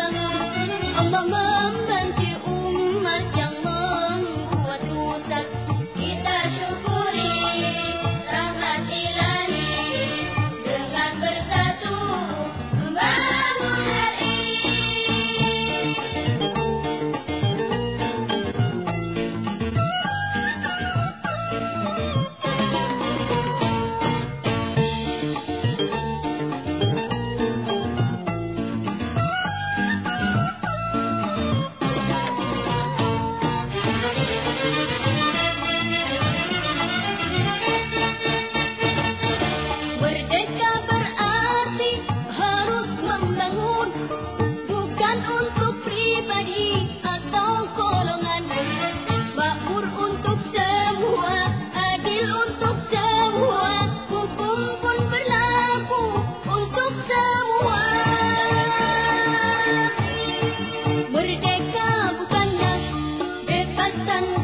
tangan Allah حسن